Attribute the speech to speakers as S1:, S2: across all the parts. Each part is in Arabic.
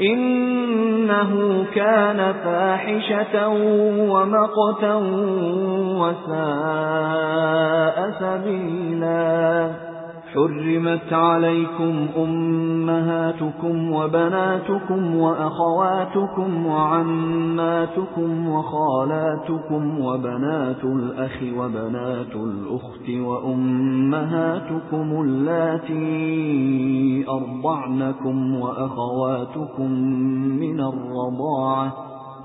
S1: إِنَّهُ كَانَ فَاحِشَةً وَمَقْتًا وَسَاءَ سَبِيلًا. حُرِّمَتْ عَلَيْكُمْ أُمَّهَاتُكُمْ وَبَنَاتُكُمْ وَأَخَوَاتُكُمْ وَعَمَّاتُكُمْ وَخَالَاتُكُمْ وَبَنَاتُ الْأَخِ وَبَنَاتُ الْأُخْتِ وَأُمَّهَاتُكُمُ اللَّاتِي أَرْضَعْنَكُمْ وَأَخَوَاتُكُمْ مِنَ الرَّضَاعَةِ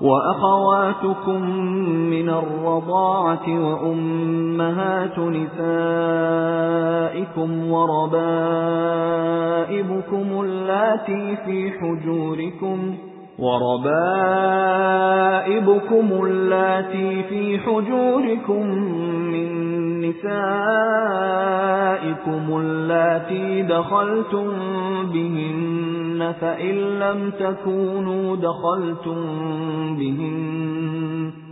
S1: وَأَخَوَاتُكُمْ مِنَ الرَّضَاعَةِ وَأُمَّهَاتُ نِسَائِكُمْ وَرَبَائِبُكُمُ اللَّاتِي فِي حُجُورِكُمْ وَرَبَائِبُكُمُ اللَّاتِي فِي حُجُورِكُم مِّن نِّسَائِكُمُ اللَّاتِي دَخَلْتُم بِهِنَّ فَإِن لَّمْ تَكُونُوا دَخَلْتُم بِهِنَّ